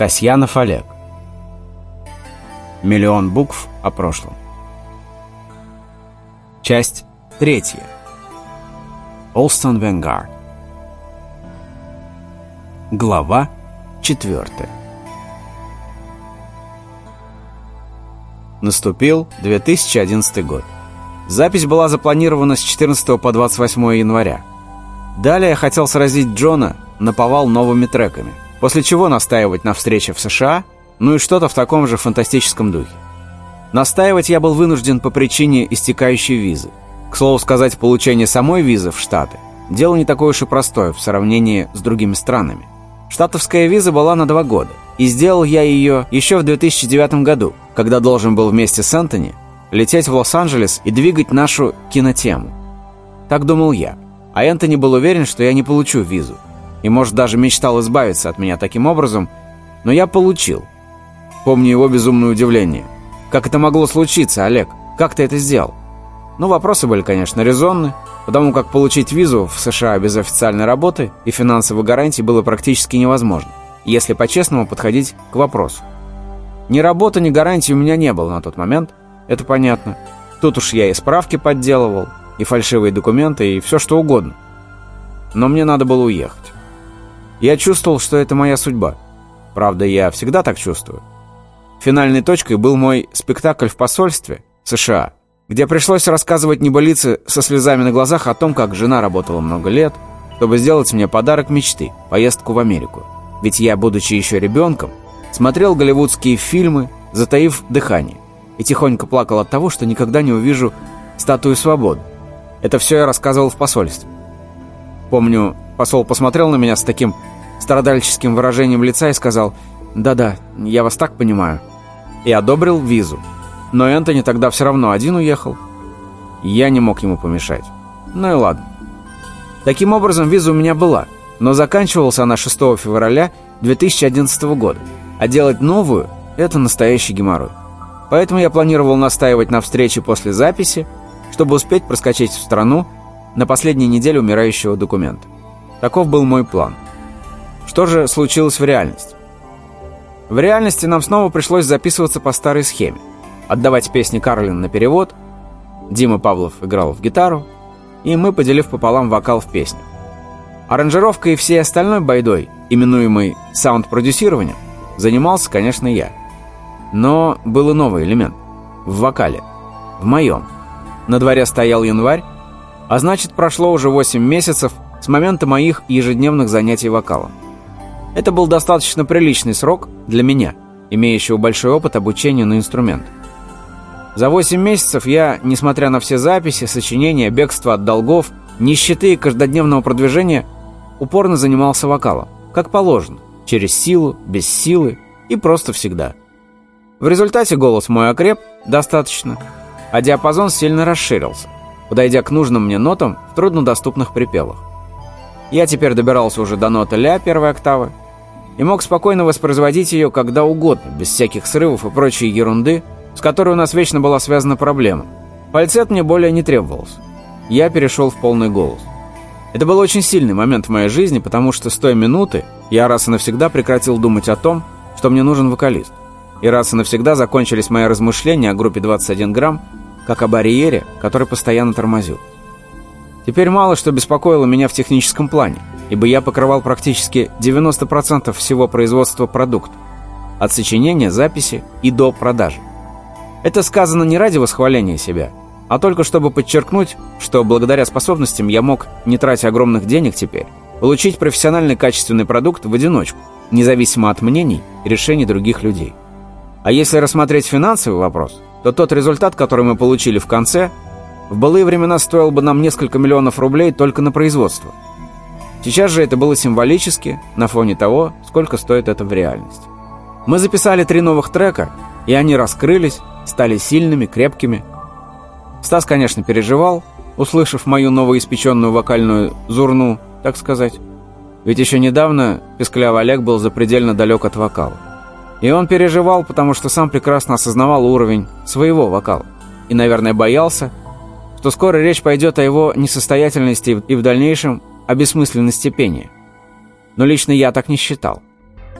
Касьянов Олег. Миллион букв о прошлом. Часть третья. Олстон Венгард. Глава четвертая. Наступил 2011 год. Запись была запланирована с 14 по 28 января. Далее я хотел сразить Джона на повал новыми треками, после чего настаивать на встрече в США, ну и что-то в таком же фантастическом духе. Настаивать я был вынужден по причине истекающей визы. К слову сказать, получение самой визы в Штаты – дело не такое уж и простое в сравнении с другими странами. Штатовская виза была на два года, и сделал я ее еще в 2009 году, когда должен был вместе с Энтони лететь в Лос-Анджелес и двигать нашу кинотему. Так думал я. А Энтони был уверен, что я не получу визу. И, может, даже мечтал избавиться от меня таким образом, но я получил. Помню его безумное удивление. «Как это могло случиться, Олег? Как ты это сделал?» Ну, вопросы были, конечно, резонны, потому как получить визу в США без официальной работы и финансовой гарантии было практически невозможно, если по-честному подходить к вопросу. Ни работы, ни гарантии у меня не было на тот момент, это понятно. Тут уж я и справки подделывал, и фальшивые документы, и все что угодно. Но мне надо было уехать. Я чувствовал, что это моя судьба. Правда, я всегда так чувствую. Финальной точкой был мой спектакль в посольстве США, где пришлось рассказывать небылицы со слезами на глазах о том, как жена работала много лет, чтобы сделать мне подарок мечты – поездку в Америку. Ведь я, будучи еще ребенком, смотрел голливудские фильмы, затаив дыхание, и тихонько плакал от того, что никогда не увижу статую свободы. Это все я рассказывал в посольстве. Помню, посол посмотрел на меня с таким страдальческим выражением лица и сказал «Да-да, я вас так понимаю». И одобрил визу. Но Энтони тогда все равно один уехал. Я не мог ему помешать. Ну и ладно. Таким образом, виза у меня была, но заканчивалась она 6 февраля 2011 года. А делать новую – это настоящий геморрой. Поэтому я планировал настаивать на встрече после записи, чтобы успеть проскочить в страну на последней неделе умирающего документа. Таков был мой план. Что же случилось в реальности? В реальности нам снова пришлось записываться по старой схеме. Отдавать песни Карлин на перевод, Дима Павлов играл в гитару, и мы, поделив пополам вокал в песню. Аранжировкой и всей остальной байдой, именуемой саунд-продюсированием, занимался, конечно, я. Но был и новый элемент – в вокале, в моем – на дворе стоял январь, а значит, прошло уже 8 месяцев с момента моих ежедневных занятий вокалом. Это был достаточно приличный срок для меня, имеющего большой опыт обучения на инструмент. За 8 месяцев я, несмотря на все записи, сочинения, бегство от долгов, нищеты и каждодневного продвижения, упорно занимался вокалом, как положено, через силу, без силы и просто всегда. В результате голос мой окреп достаточно, а диапазон сильно расширился, подойдя к нужным мне нотам в труднодоступных припевах. Я теперь добирался уже до ноты ля первой октавы и мог спокойно воспроизводить ее когда угодно, без всяких срывов и прочей ерунды, с которой у нас вечно была связана проблема. Фальцет мне более не требовался. Я перешел в полный голос. Это был очень сильный момент в моей жизни, потому что с той минуты я раз и навсегда прекратил думать о том, что мне нужен вокалист. И раз и навсегда закончились мои размышления о группе 21 грамм как о барьере, который постоянно тормозил. Теперь мало что беспокоило меня в техническом плане, ибо я покрывал практически 90% всего производства продукта, от сочинения, записи и до продажи. Это сказано не ради восхваления себя, а только чтобы подчеркнуть, что благодаря способностям я мог, не тратя огромных денег теперь, получить профессиональный качественный продукт в одиночку, независимо от мнений и решений других людей. А если рассмотреть финансовый вопрос – то тот результат, который мы получили в конце, в былые времена стоил бы нам несколько миллионов рублей только на производство. Сейчас же это было символически на фоне того, сколько стоит это в реальности. Мы записали три новых трека, и они раскрылись, стали сильными, крепкими. Стас, конечно, переживал, услышав мою новоиспеченную вокальную зурну, так сказать. Ведь еще недавно Песклявый Олег был запредельно далек от вокала. И он переживал, потому что сам прекрасно осознавал уровень своего вокала. И, наверное, боялся, что скоро речь пойдет о его несостоятельности и в дальнейшем о бессмысленности пения. Но лично я так не считал.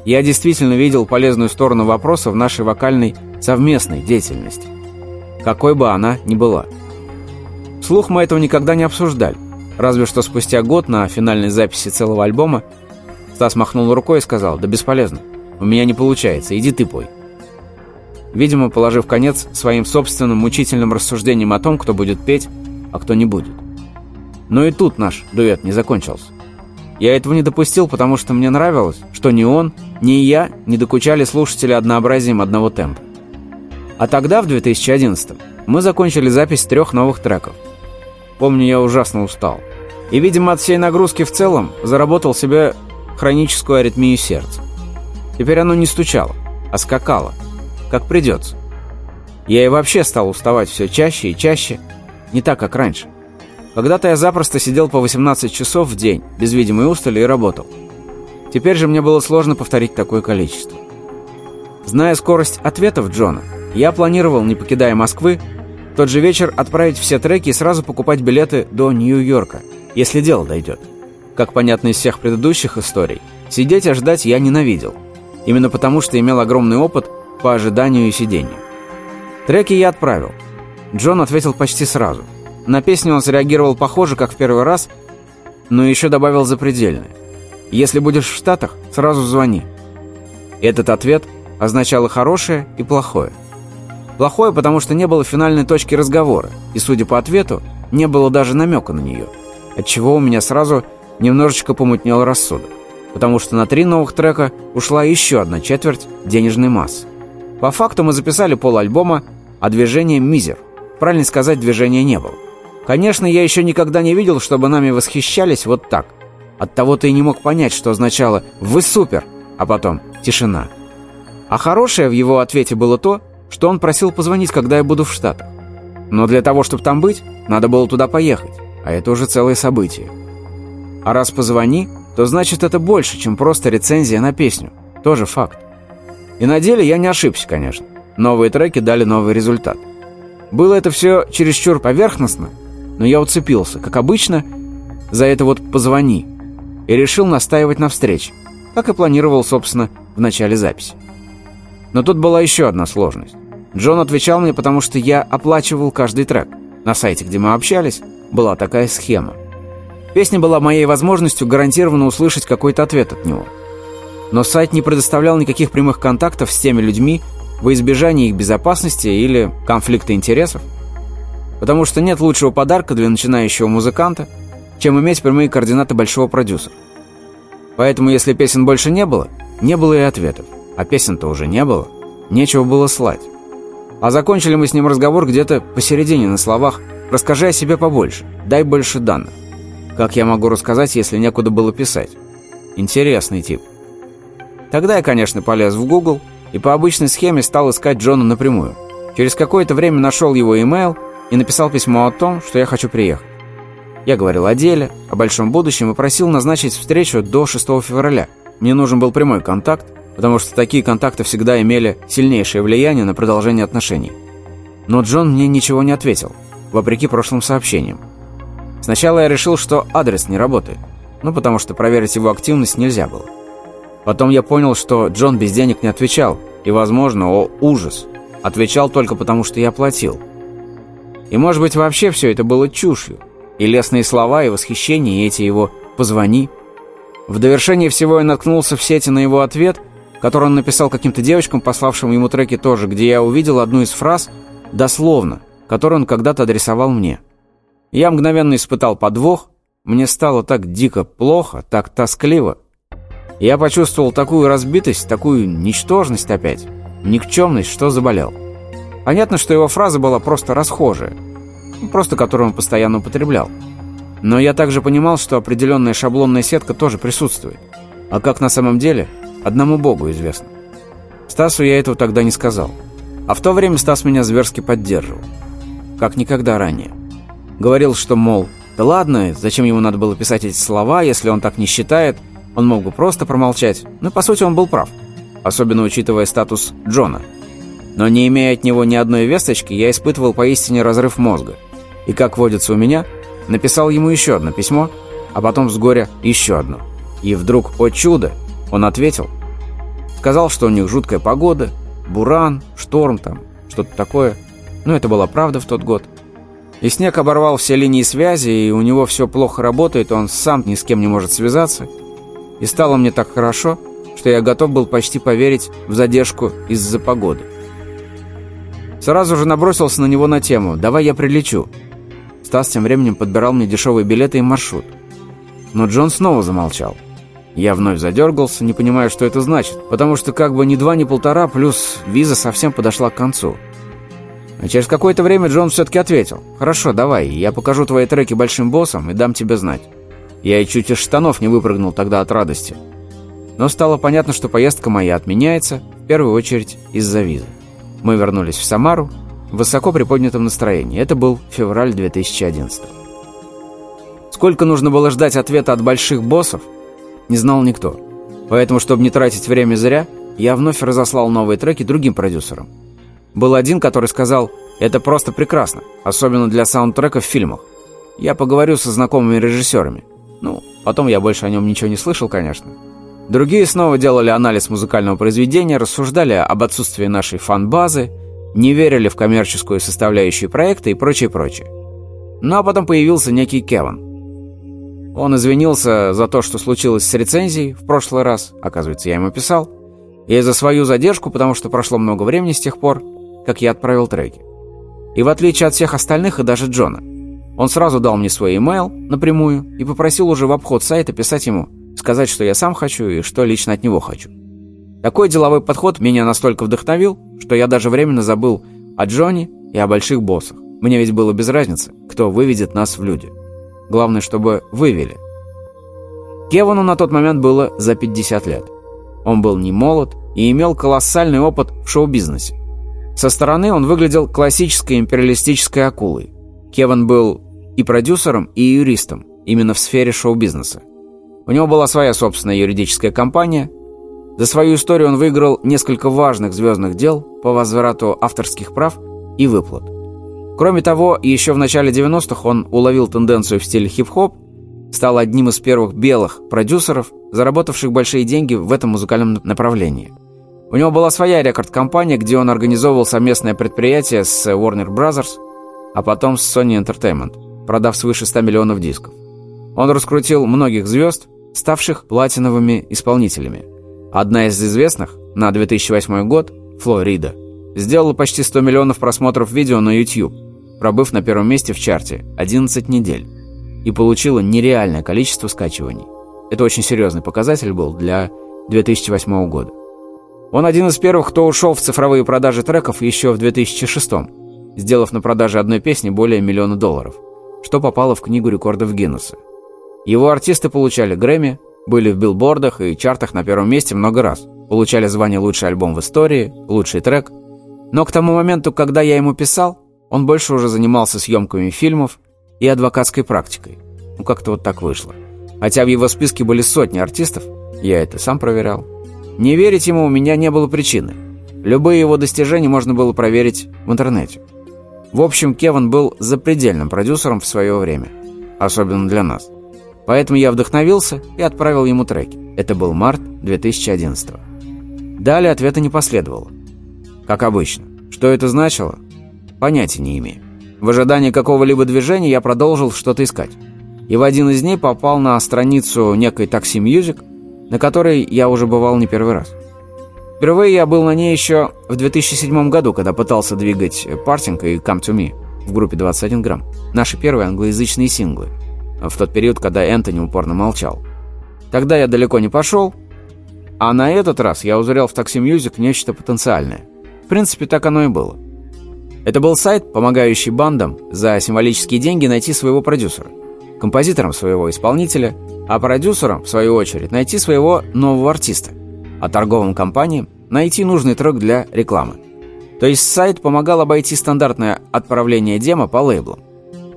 Я действительно видел полезную сторону вопроса в нашей вокальной совместной деятельности. Какой бы она ни была. Вслух мы этого никогда не обсуждали. Разве что спустя год на финальной записи целого альбома Стас махнул рукой и сказал, «Да бесполезно, у меня не получается, иди ты пой». Видимо, положив конец своим собственным мучительным рассуждениям о том, кто будет петь, а кто не будет. Но и тут наш дуэт не закончился. Я этого не допустил, потому что мне нравилось, что ни он, ни я не докучали слушателя однообразием одного темпа. А тогда, в 2011 мы закончили запись трех новых треков. Помню, я ужасно устал. И, видимо, от всей нагрузки в целом заработал себе хроническую аритмию сердца. Теперь оно не стучало, а скакало, как придется. Я и вообще стал уставать все чаще и чаще, не так, как раньше. Когда-то я запросто сидел по 18 часов в день, без видимой устали и работал. Теперь же мне было сложно повторить такое количество. Зная скорость ответов Джона, я планировал, не покидая Москвы, тот же вечер отправить все треки и сразу покупать билеты до Нью-Йорка, если дело дойдет. Как понятно из всех предыдущих историй, сидеть и ждать я ненавидел. Именно потому, что имел огромный опыт по ожиданию и сидению. Треки я отправил. Джон ответил почти сразу – на песню он среагировал похоже, как в первый раз, но еще добавил запредельное. «Если будешь в Штатах, сразу звони». Этот ответ означал и хорошее, и плохое. Плохое, потому что не было финальной точки разговора, и, судя по ответу, не было даже намека на нее, отчего у меня сразу немножечко помутнел рассудок, потому что на три новых трека ушла еще одна четверть денежной массы. По факту мы записали пол альбома, а движение мизер. Правильно сказать, движения не было. Конечно, я еще никогда не видел, чтобы нами восхищались вот так. Оттого-то и не мог понять, что означало «Вы супер!», а потом «Тишина». А хорошее в его ответе было то, что он просил позвонить, когда я буду в Штатах. Но для того, чтобы там быть, надо было туда поехать, а это уже целое событие. А раз позвони, то значит это больше, чем просто рецензия на песню. Тоже факт. И на деле я не ошибся, конечно. Новые треки дали новый результат. Было это все чересчур поверхностно, но я уцепился, как обычно, за это вот «позвони» и решил настаивать на встрече, как и планировал, собственно, в начале записи. Но тут была еще одна сложность. Джон отвечал мне, потому что я оплачивал каждый трек. На сайте, где мы общались, была такая схема. Песня была моей возможностью гарантированно услышать какой-то ответ от него. Но сайт не предоставлял никаких прямых контактов с теми людьми во избежание их безопасности или конфликта интересов потому что нет лучшего подарка для начинающего музыканта, чем иметь прямые координаты большого продюсера. Поэтому, если песен больше не было, не было и ответов. А песен-то уже не было, нечего было слать. А закончили мы с ним разговор где-то посередине на словах «Расскажи о себе побольше, дай больше данных». Как я могу рассказать, если некуда было писать? Интересный тип. Тогда я, конечно, полез в Google и по обычной схеме стал искать Джона напрямую. Через какое-то время нашел его имейл и написал письмо о том, что я хочу приехать. Я говорил о деле, о большом будущем и просил назначить встречу до 6 февраля. Мне нужен был прямой контакт, потому что такие контакты всегда имели сильнейшее влияние на продолжение отношений. Но Джон мне ничего не ответил, вопреки прошлым сообщениям. Сначала я решил, что адрес не работает, ну потому что проверить его активность нельзя было. Потом я понял, что Джон без денег не отвечал, и, возможно, о ужас, отвечал только потому, что я платил – и, может быть, вообще все это было чушью. И лестные слова, и восхищение, и эти его «позвони». В довершение всего я наткнулся в сети на его ответ, который он написал каким-то девочкам, пославшим ему треки тоже, где я увидел одну из фраз, дословно, которую он когда-то адресовал мне. Я мгновенно испытал подвох, мне стало так дико плохо, так тоскливо. Я почувствовал такую разбитость, такую ничтожность опять, никчемность, что заболел. Понятно, что его фраза была просто расхожая, просто которую он постоянно употреблял. Но я также понимал, что определенная шаблонная сетка тоже присутствует. А как на самом деле, одному Богу известно. Стасу я этого тогда не сказал. А в то время Стас меня зверски поддерживал. Как никогда ранее. Говорил, что, мол, да ладно, зачем ему надо было писать эти слова, если он так не считает, он мог бы просто промолчать. Но, по сути, он был прав. Особенно учитывая статус Джона – но не имея от него ни одной весточки, я испытывал поистине разрыв мозга. И, как водится у меня, написал ему еще одно письмо, а потом с горя еще одно. И вдруг, о чудо, он ответил. Сказал, что у них жуткая погода, буран, шторм там, что-то такое. Но это была правда в тот год. И снег оборвал все линии связи, и у него все плохо работает, он сам ни с кем не может связаться. И стало мне так хорошо, что я готов был почти поверить в задержку из-за погоды. Сразу же набросился на него на тему «Давай я прилечу». Стас тем временем подбирал мне дешевые билеты и маршрут. Но Джон снова замолчал. Я вновь задергался, не понимая, что это значит, потому что как бы ни два, ни полтора, плюс виза совсем подошла к концу. А через какое-то время Джон все-таки ответил. «Хорошо, давай, я покажу твои треки большим боссам и дам тебе знать». Я и чуть из штанов не выпрыгнул тогда от радости. Но стало понятно, что поездка моя отменяется, в первую очередь из-за визы. Мы вернулись в Самару в высоко приподнятом настроении. Это был февраль 2011 Сколько нужно было ждать ответа от больших боссов, не знал никто. Поэтому, чтобы не тратить время зря, я вновь разослал новые треки другим продюсерам. Был один, который сказал «Это просто прекрасно, особенно для саундтрека в фильмах. Я поговорю со знакомыми режиссерами». Ну, потом я больше о нем ничего не слышал, конечно. Другие снова делали анализ музыкального произведения, рассуждали об отсутствии нашей фан-базы, не верили в коммерческую составляющую проекта и прочее, прочее. Ну а потом появился некий Кеван. Он извинился за то, что случилось с рецензией в прошлый раз, оказывается, я ему писал, и за свою задержку, потому что прошло много времени с тех пор, как я отправил треки. И в отличие от всех остальных и даже Джона, он сразу дал мне свой имейл напрямую и попросил уже в обход сайта писать ему – сказать, что я сам хочу и что лично от него хочу. Такой деловой подход меня настолько вдохновил, что я даже временно забыл о Джонни и о больших боссах. Мне ведь было без разницы, кто выведет нас в люди. Главное, чтобы вывели. Кевану на тот момент было за 50 лет. Он был не молод и имел колоссальный опыт в шоу-бизнесе. Со стороны он выглядел классической империалистической акулой. Кеван был и продюсером, и юристом, именно в сфере шоу-бизнеса. У него была своя собственная юридическая компания. За свою историю он выиграл несколько важных звездных дел по возврату авторских прав и выплат. Кроме того, еще в начале 90-х он уловил тенденцию в стиле хип-хоп, стал одним из первых белых продюсеров, заработавших большие деньги в этом музыкальном направлении. У него была своя рекорд-компания, где он организовывал совместное предприятие с Warner Brothers, а потом с Sony Entertainment, продав свыше 100 миллионов дисков. Он раскрутил многих звезд, ставших платиновыми исполнителями. Одна из известных на 2008 год, Флорида, сделала почти 100 миллионов просмотров видео на YouTube, пробыв на первом месте в чарте 11 недель, и получила нереальное количество скачиваний. Это очень серьезный показатель был для 2008 года. Он один из первых, кто ушел в цифровые продажи треков еще в 2006 сделав на продаже одной песни более миллиона долларов, что попало в книгу рекордов Гиннесса. Его артисты получали Грэмми, были в билбордах и чартах на первом месте много раз, получали звание «Лучший альбом в истории», «Лучший трек». Но к тому моменту, когда я ему писал, он больше уже занимался съемками фильмов и адвокатской практикой. Ну, как-то вот так вышло. Хотя в его списке были сотни артистов, я это сам проверял. Не верить ему у меня не было причины. Любые его достижения можно было проверить в интернете. В общем, Кевин был запредельным продюсером в свое время. Особенно для нас. Поэтому я вдохновился и отправил ему треки. Это был март 2011 Далее ответа не последовало. Как обычно. Что это значило? Понятия не имею. В ожидании какого-либо движения я продолжил что-то искать. И в один из дней попал на страницу некой Taxi Music, на которой я уже бывал не первый раз. Впервые я был на ней еще в 2007 году, когда пытался двигать «Партинг» и «Come to Me» в группе 21 грамм. Наши первые англоязычные синглы – в тот период, когда Энтони упорно молчал. Тогда я далеко не пошел, а на этот раз я узрел в Taxi Music нечто потенциальное. В принципе, так оно и было. Это был сайт, помогающий бандам за символические деньги найти своего продюсера, композитором своего исполнителя, а продюсером, в свою очередь, найти своего нового артиста, а торговым компаниям найти нужный трек для рекламы. То есть сайт помогал обойти стандартное отправление демо по лейблам.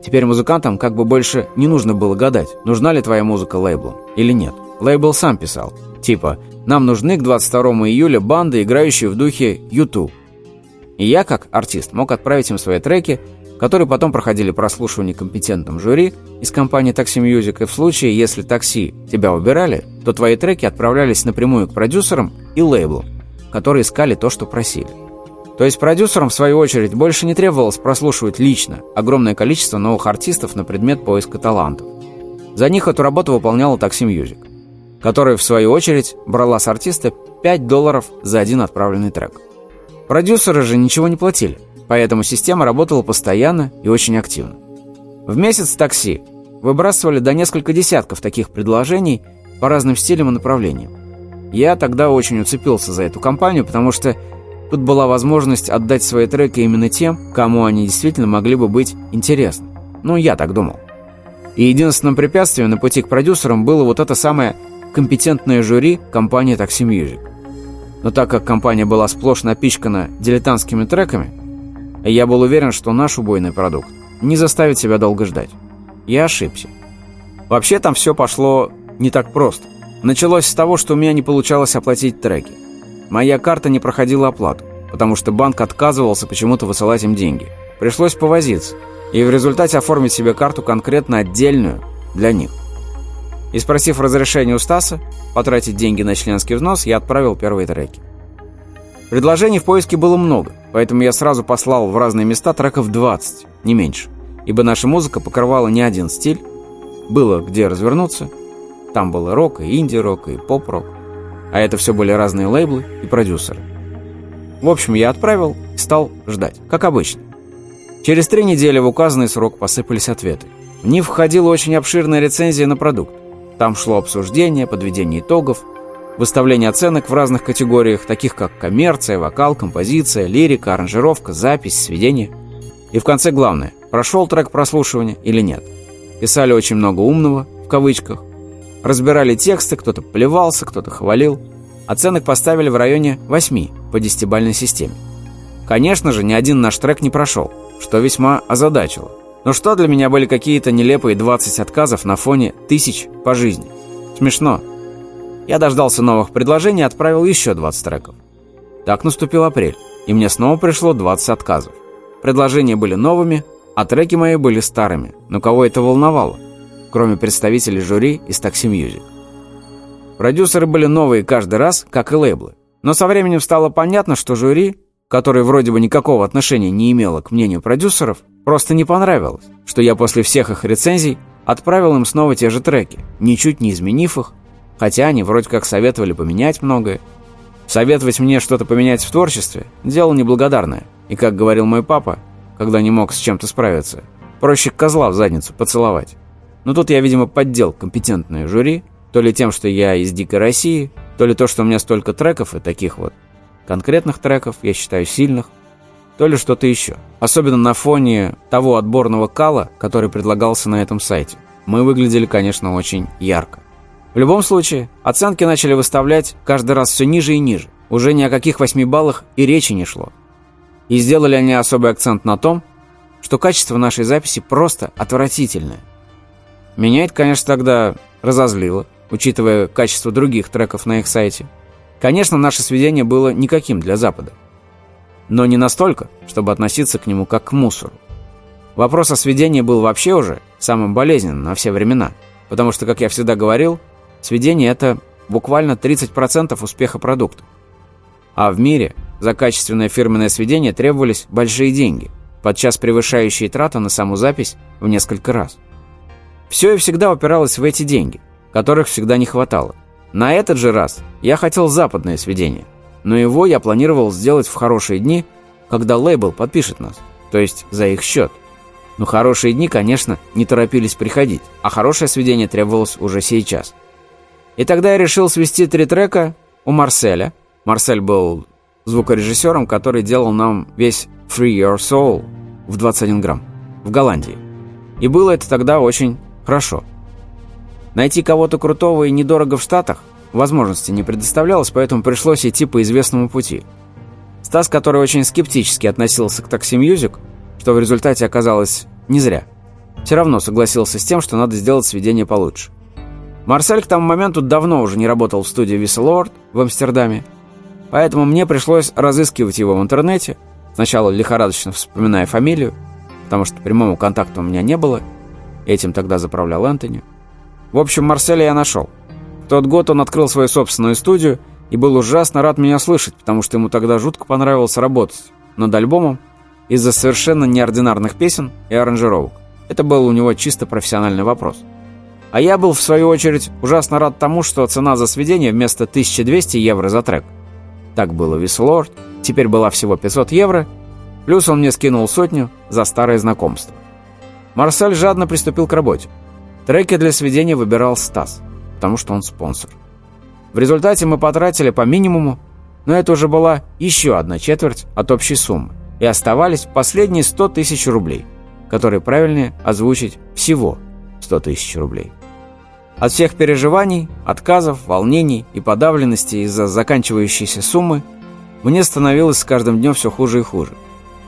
Теперь музыкантам как бы больше не нужно было гадать, нужна ли твоя музыка лейблу или нет. Лейбл сам писал. Типа, нам нужны к 22 июля банды, играющие в духе YouTube. И я, как артист, мог отправить им свои треки, которые потом проходили прослушивание компетентным жюри из компании Taxi Music, и в случае, если такси тебя убирали, то твои треки отправлялись напрямую к продюсерам и лейблу, которые искали то, что просили. То есть продюсерам, в свою очередь, больше не требовалось прослушивать лично огромное количество новых артистов на предмет поиска талантов. За них эту работу выполняла Taxi Music, которая, в свою очередь, брала с артиста 5 долларов за один отправленный трек. Продюсеры же ничего не платили, поэтому система работала постоянно и очень активно. В месяц такси выбрасывали до несколько десятков таких предложений по разным стилям и направлениям. Я тогда очень уцепился за эту компанию, потому что Тут была возможность отдать свои треки именно тем, кому они действительно могли бы быть интересны. Ну, я так думал. И единственным препятствием на пути к продюсерам было вот это самое компетентное жюри компании Taxi Music. Но так как компания была сплошь напичкана дилетантскими треками, я был уверен, что наш убойный продукт не заставит себя долго ждать. Я ошибся. Вообще там все пошло не так просто. Началось с того, что у меня не получалось оплатить треки. Моя карта не проходила оплату, потому что банк отказывался почему-то высылать им деньги. Пришлось повозиться и в результате оформить себе карту конкретно отдельную для них. И спросив разрешения у Стаса потратить деньги на членский взнос, я отправил первые треки. Предложений в поиске было много, поэтому я сразу послал в разные места треков 20, не меньше, ибо наша музыка покрывала не один стиль, было где развернуться, там было рок, и инди-рок, и поп-рок а это все были разные лейблы и продюсеры. В общем, я отправил и стал ждать, как обычно. Через три недели в указанный срок посыпались ответы. В них входила очень обширная рецензия на продукт. Там шло обсуждение, подведение итогов, выставление оценок в разных категориях, таких как коммерция, вокал, композиция, лирика, аранжировка, запись, сведение. И в конце главное, прошел трек прослушивания или нет. Писали очень много умного, в кавычках, Разбирали тексты, кто-то плевался, кто-то хвалил. Оценок поставили в районе 8 по десятибальной системе. Конечно же, ни один наш трек не прошел, что весьма озадачило. Но что для меня были какие-то нелепые 20 отказов на фоне тысяч по жизни? Смешно. Я дождался новых предложений и отправил еще 20 треков. Так наступил апрель, и мне снова пришло 20 отказов. Предложения были новыми, а треки мои были старыми. Но кого это волновало? Кроме представителей жюри из Taxi Music. Продюсеры были новые каждый раз, как и лейблы. Но со временем стало понятно, что жюри, которое вроде бы никакого отношения не имело к мнению продюсеров, просто не понравилось, что я после всех их рецензий отправил им снова те же треки, ничуть не изменив их, хотя они вроде как советовали поменять многое. Советовать мне что-то поменять в творчестве – дело неблагодарное. И, как говорил мой папа, когда не мог с чем-то справиться, проще козла в задницу поцеловать. Но тут я, видимо, поддел компетентное жюри, то ли тем, что я из Дикой России, то ли то, что у меня столько треков и таких вот конкретных треков, я считаю, сильных, то ли что-то еще. Особенно на фоне того отборного кала, который предлагался на этом сайте. Мы выглядели, конечно, очень ярко. В любом случае, оценки начали выставлять каждый раз все ниже и ниже. Уже ни о каких 8 баллах и речи не шло. И сделали они особый акцент на том, что качество нашей записи просто отвратительное. Меня это, конечно, тогда разозлило, учитывая качество других треков на их сайте. Конечно, наше сведение было никаким для Запада. Но не настолько, чтобы относиться к нему как к мусору. Вопрос о сведении был вообще уже самым болезненным на все времена. Потому что, как я всегда говорил, сведение – это буквально 30% успеха продукта. А в мире за качественное фирменное сведение требовались большие деньги, подчас превышающие траты на саму запись в несколько раз. Все и всегда упиралось в эти деньги, которых всегда не хватало. На этот же раз я хотел западное сведение, но его я планировал сделать в хорошие дни, когда лейбл подпишет нас, то есть за их счет. Но хорошие дни, конечно, не торопились приходить, а хорошее сведение требовалось уже сейчас. И тогда я решил свести три трека у Марселя. Марсель был звукорежиссером, который делал нам весь Free Your Soul в 21 грамм в Голландии. И было это тогда очень Хорошо. Найти кого-то крутого и недорого в Штатах возможности не предоставлялось, поэтому пришлось идти по известному пути. Стас, который очень скептически относился к Taxi Music, что в результате оказалось не зря, все равно согласился с тем, что надо сделать сведение получше. Марсель к тому моменту давно уже не работал в студии Висселорд в Амстердаме, поэтому мне пришлось разыскивать его в интернете, сначала лихорадочно вспоминая фамилию, потому что прямого контакта у меня не было – Этим тогда заправлял Антони. В общем, Марселя я нашел. В тот год он открыл свою собственную студию и был ужасно рад меня слышать, потому что ему тогда жутко понравилось работать над альбомом из-за совершенно неординарных песен и аранжировок. Это был у него чисто профессиональный вопрос. А я был, в свою очередь, ужасно рад тому, что цена за сведение вместо 1200 евро за трек. Так было Вислорд, теперь была всего 500 евро, плюс он мне скинул сотню за старое знакомство. Марсель жадно приступил к работе. Треки для сведения выбирал Стас, потому что он спонсор. В результате мы потратили по минимуму, но это уже была еще одна четверть от общей суммы, и оставались последние 100 тысяч рублей, которые правильнее озвучить всего 100 тысяч рублей. От всех переживаний, отказов, волнений и подавленности из-за заканчивающейся суммы мне становилось с каждым днем все хуже и хуже.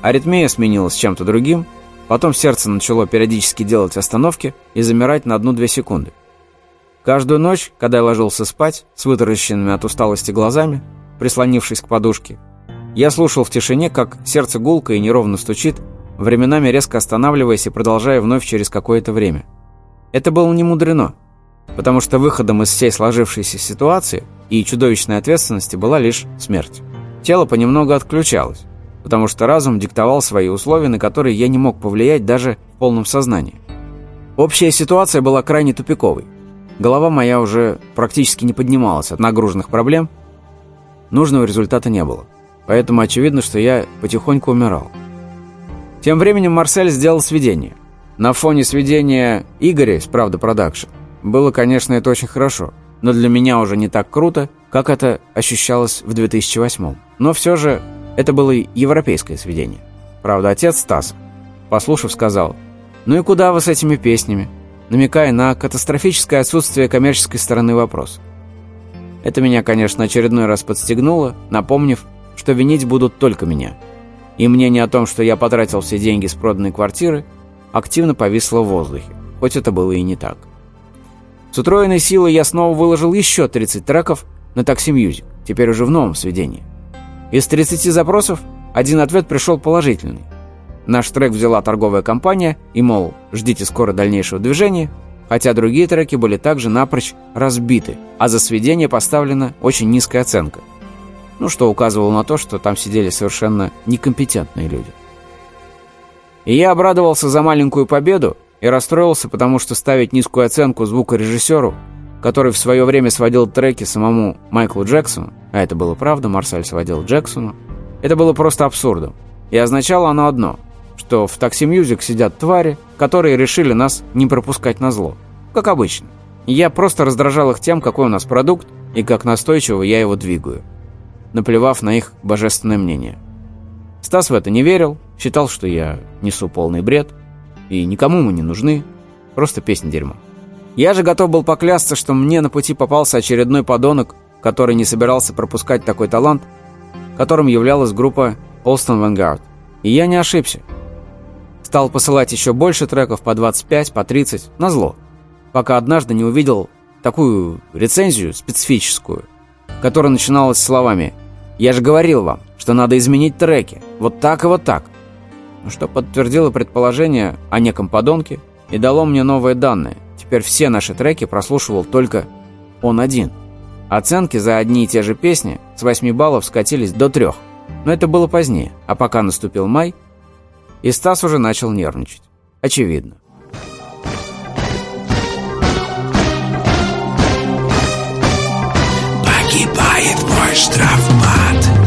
Аритмия сменилась чем-то другим, потом сердце начало периодически делать остановки и замирать на одну-две секунды. Каждую ночь, когда я ложился спать, с вытаращенными от усталости глазами, прислонившись к подушке, я слушал в тишине, как сердце гулко и неровно стучит, временами резко останавливаясь и продолжая вновь через какое-то время. Это было не мудрено потому что выходом из всей сложившейся ситуации и чудовищной ответственности была лишь смерть. Тело понемногу отключалось, потому что разум диктовал свои условия, на которые я не мог повлиять даже в полном сознании. Общая ситуация была крайне тупиковой. Голова моя уже практически не поднималась от нагруженных проблем. Нужного результата не было. Поэтому очевидно, что я потихоньку умирал. Тем временем Марсель сделал сведение. На фоне сведения Игоря с «Правда Production» Было, конечно, это очень хорошо, но для меня уже не так круто, как это ощущалось в 2008 Но все же это было европейское сведение. Правда, отец Стас, послушав, сказал, «Ну и куда вы с этими песнями?» намекая на катастрофическое отсутствие коммерческой стороны вопроса. Это меня, конечно, очередной раз подстегнуло, напомнив, что винить будут только меня. И мнение о том, что я потратил все деньги с проданной квартиры, активно повисло в воздухе, хоть это было и не так. С утроенной силой я снова выложил еще 30 треков на Taxi Music, теперь уже в новом сведении. Из 30 запросов один ответ пришел положительный. Наш трек взяла торговая компания и, мол, ждите скоро дальнейшего движения, хотя другие треки были также напрочь разбиты, а за сведение поставлена очень низкая оценка. Ну, что указывало на то, что там сидели совершенно некомпетентные люди. И я обрадовался за маленькую победу, и расстроился, потому что ставить низкую оценку звукорежиссеру, который в свое время сводил треки самому Майклу Джексону, а это было правда, Марсель сводил Джексону, это было просто абсурдом. И означало оно одно, что в Taxi Music сидят твари, которые решили нас не пропускать назло. Как обычно. я просто раздражал их тем, какой у нас продукт и как настойчиво я его двигаю, наплевав на их божественное мнение. Стас в это не верил, считал, что я несу полный бред – и никому мы не нужны. Просто песня дерьмо. Я же готов был поклясться, что мне на пути попался очередной подонок, который не собирался пропускать такой талант, которым являлась группа Олстон Vanguard. И я не ошибся. Стал посылать еще больше треков по 25, по 30, на зло, пока однажды не увидел такую рецензию специфическую, которая начиналась словами «Я же говорил вам, что надо изменить треки, вот так и вот так что подтвердило предположение о неком подонке и дало мне новые данные. Теперь все наши треки прослушивал только он один. Оценки за одни и те же песни с 8 баллов скатились до 3. Но это было позднее, а пока наступил май, и Стас уже начал нервничать. Очевидно. Погибает мой штрафбат